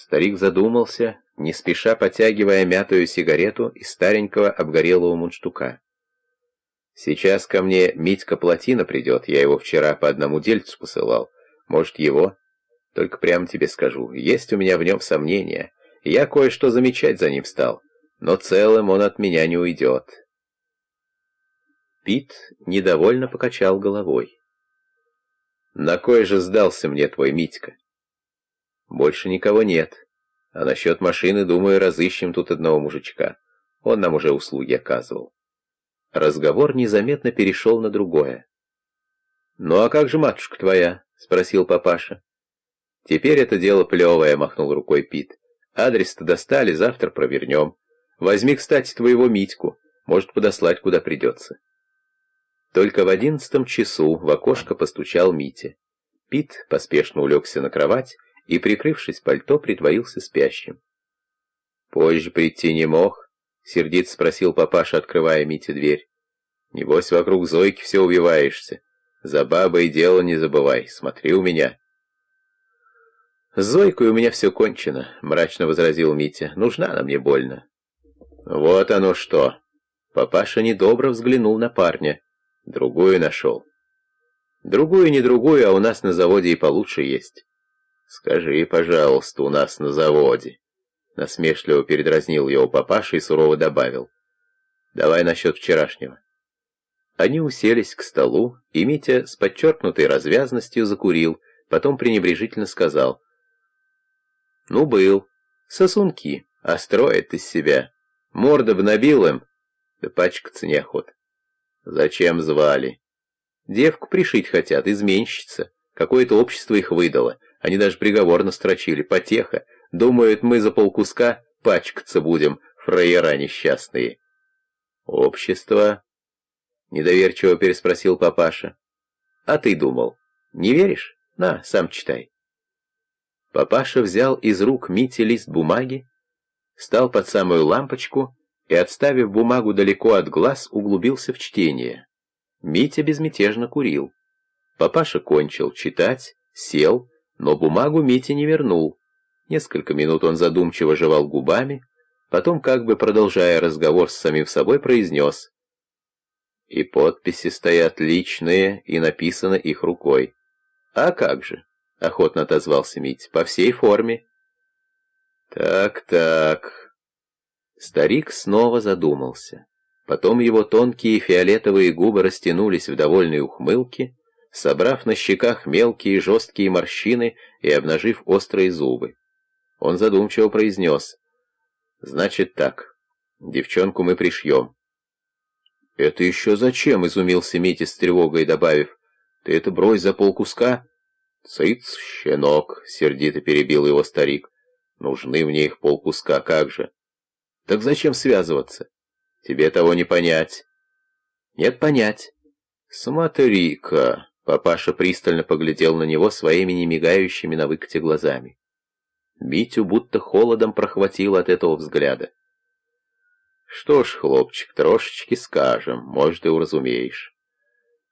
Старик задумался, не спеша потягивая мятую сигарету из старенького обгорелого мундштука. «Сейчас ко мне Митька Плотина придет, я его вчера по одному дельцу посылал. Может, его? Только прямо тебе скажу, есть у меня в нем сомнения. Я кое-что замечать за ним стал, но целым он от меня не уйдет». Пит недовольно покачал головой. «На кой же сдался мне твой Митька?» Больше никого нет. А насчет машины, думаю, разыщем тут одного мужичка. Он нам уже услуги оказывал. Разговор незаметно перешел на другое. «Ну а как же матушка твоя?» — спросил папаша. «Теперь это дело плевое», — махнул рукой Пит. «Адрес-то достали, завтра провернем. Возьми, кстати, твоего Митьку. Может, подослать, куда придется». Только в одиннадцатом часу в окошко постучал Митя. Пит поспешно улегся на кровать и, прикрывшись пальто, притворился спящим. «Позже прийти не мог?» — сердит спросил папаша, открывая Мите дверь. «Небось, вокруг Зойки все убиваешься. За бабой дело не забывай, смотри у меня». «С Зойкой у меня все кончено», — мрачно возразил Митя. «Нужна она мне больно». «Вот оно что!» Папаша недобро взглянул на парня. «Другую нашел». «Другую, не другую, а у нас на заводе и получше есть». «Скажи, пожалуйста, у нас на заводе». Насмешливо передразнил его папаша и сурово добавил. «Давай насчет вчерашнего». Они уселись к столу, и Митя с подчеркнутой развязностью закурил, потом пренебрежительно сказал. «Ну, был. Сосунки. А строит из себя. Морда б набил им, да пачкаться неохота. Зачем звали? Девку пришить хотят, изменщица. Какое-то общество их выдало. Они даже приговор настрочили, потеха. Думают, мы за полкуска пачкаться будем, фраера несчастные. Общество? Недоверчиво переспросил папаша. А ты думал, не веришь? На, сам читай. Папаша взял из рук Мити лист бумаги, стал под самую лампочку и, отставив бумагу далеко от глаз, углубился в чтение. Митя безмятежно курил. Папаша кончил читать, сел, но бумагу Митя не вернул. Несколько минут он задумчиво жевал губами, потом, как бы продолжая разговор с самим собой, произнес. И подписи стоят личные, и написано их рукой. «А как же?» — охотно отозвался Митя. «По всей форме». «Так-так...» Старик снова задумался. Потом его тонкие фиолетовые губы растянулись в довольной ухмылке, собрав на щеках мелкие жесткие морщины и обнажив острые зубы. Он задумчиво произнес. «Значит так, девчонку мы пришьем». «Это еще зачем?» — изумился Митя с тревогой, добавив. «Ты это брось за полкуска?» «Цыц, щенок!» — сердито перебил его старик. «Нужны мне их полкуска, как же?» «Так зачем связываться? Тебе того не понять». «Нет, понять». «Смотри-ка!» Папаша пристально поглядел на него своими немигающими на выкате глазами. Митю будто холодом прохватил от этого взгляда. «Что ж, хлопчик, трошечки скажем, может, и уразумеешь.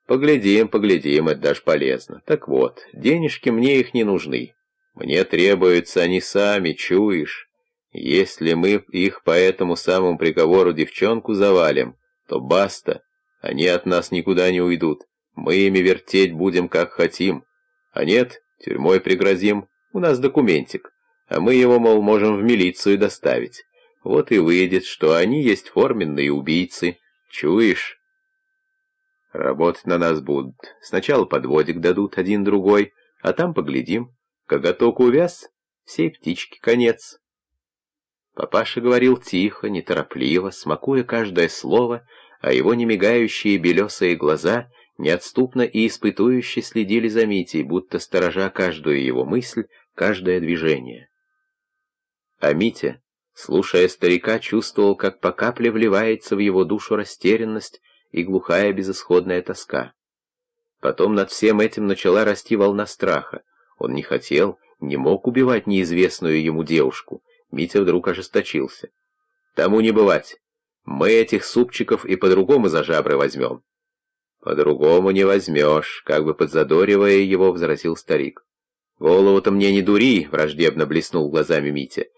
Поглядим, поглядим, это даже полезно. Так вот, денежки мне их не нужны. Мне требуются они сами, чуешь? Если мы их по этому самому приговору девчонку завалим, то баста, они от нас никуда не уйдут. Мы ими вертеть будем как хотим. А нет, тюрьмой пригрозим, у нас документик. А мы его, мол, можем в милицию доставить. Вот и выйдет, что они есть форменные убийцы. Чуешь? Работать на нас будут. Сначала подводик дадут один-другой, а там поглядим. Коготок увяз, всей птички конец. Папаша говорил тихо, неторопливо, смакуя каждое слово, а его немигающие белесые глаза неотступно и испытующе следили за Митей, будто сторожа каждую его мысль, каждое движение. А Митя, слушая старика, чувствовал, как по капле вливается в его душу растерянность и глухая безысходная тоска. Потом над всем этим начала расти волна страха. Он не хотел, не мог убивать неизвестную ему девушку. Митя вдруг ожесточился. «Тому не бывать. Мы этих супчиков и по-другому за жабры возьмем. «По-другому не возьмешь», — как бы подзадоривая его, возразил старик. «Голову-то мне не дури!» — враждебно блеснул глазами Митя.